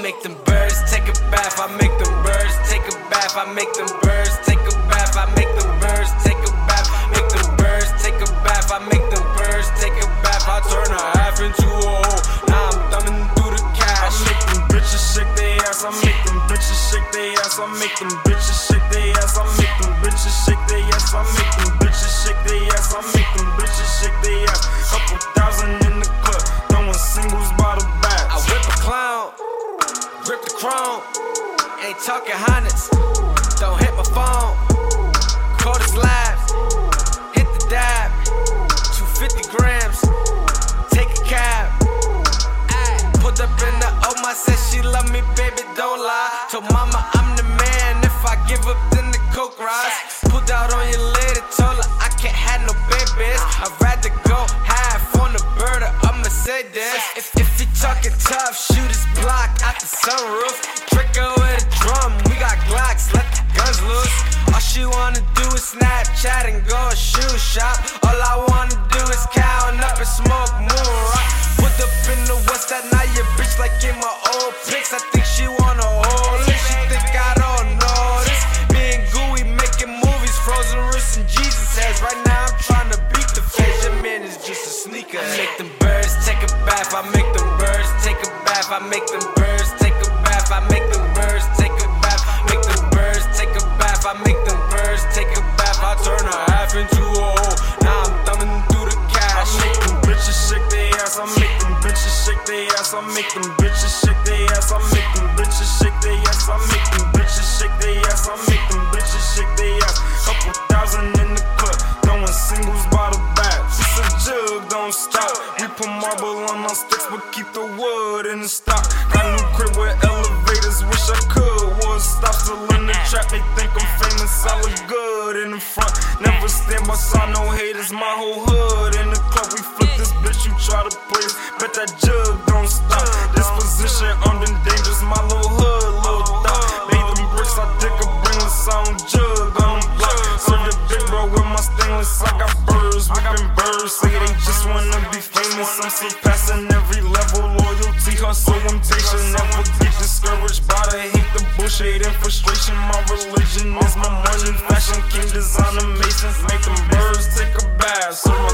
make them birds take a bath. I make them birds take a bath. I make them birds take a bath. I make them birds take a bath. Make them birds take a bath. I make them birds take a bath. I turn a half into a whole. Now I'm thumbing through the cash. I make them bitches shake their ass. I make them bitches shake their ass. I make them bitches chrome. Ain't talking hundreds, don't hit my phone. Quarter slabs, hit the dab. 250 grams, take a cab. Ay, Pulled up in the Oma, said she love me, baby, don't lie. Told mama I'm the man, if I give up, then the coke rise. Pulled out on your lady, told her I can't have no babies. I'd rather go half on the bird or a Mercedes. If, if you talking tough, shoot block out the sunroof. Trick her with a drum, we got Glocks, let the guns loose. All she wanna do is Snapchat and go a shoe shop. All I wanna do is count up and smoke moon rock. Put up in the west side, now your bitch like in my old pics. I think she wanna hold it. She think I don't know this. Me and Gooey making movies, frozen wrists and Jesus heads. Right now I'm trying to beat the face. Your man is just a sneaker. I make them birds take a bath. I make bath. I make them birds take a bath. I make them birds take a bath. Make them birds take a bath. I make them birds take a bath. I turn a half into a whole. Now I'm thumbing through the cash. I make them bitches shake their ass. I make them bitches shake their ass. I make them bitches shake their ass. I make them bitches shake their ass. I make them put marble on my sticks, but keep the wood in the stock. Got new crib with elevators. Wish I could. Wood stop still in the trap. They think I'm famous. I look good in the front. Never stand beside no haters. My whole hood in the club. We flip this bitch. You try to please. Bet that jug Birds. Say they just wanna be famous. I'm surpassing every level. Loyalty, hustle, temptation. Never get discouraged by the hate, the bullshit, and frustration. My religion is my money. Fashion king, designer masons. Make them birds take a bath. My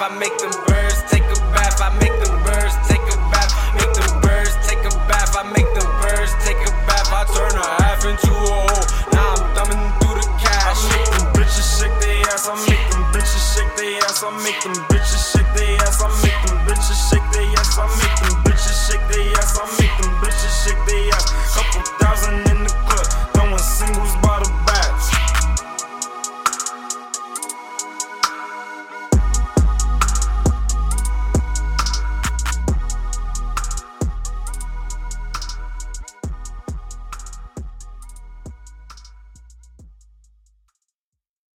bath, I make them birds take a bath, I make them birds take a bath, make them birds take a bath, I make them birds take a bath, I turn a half into a whole. Now I'm thumbing through the cash. I make them bitches shake their ass, I make them bitches shake their ass, I make them bitches shake.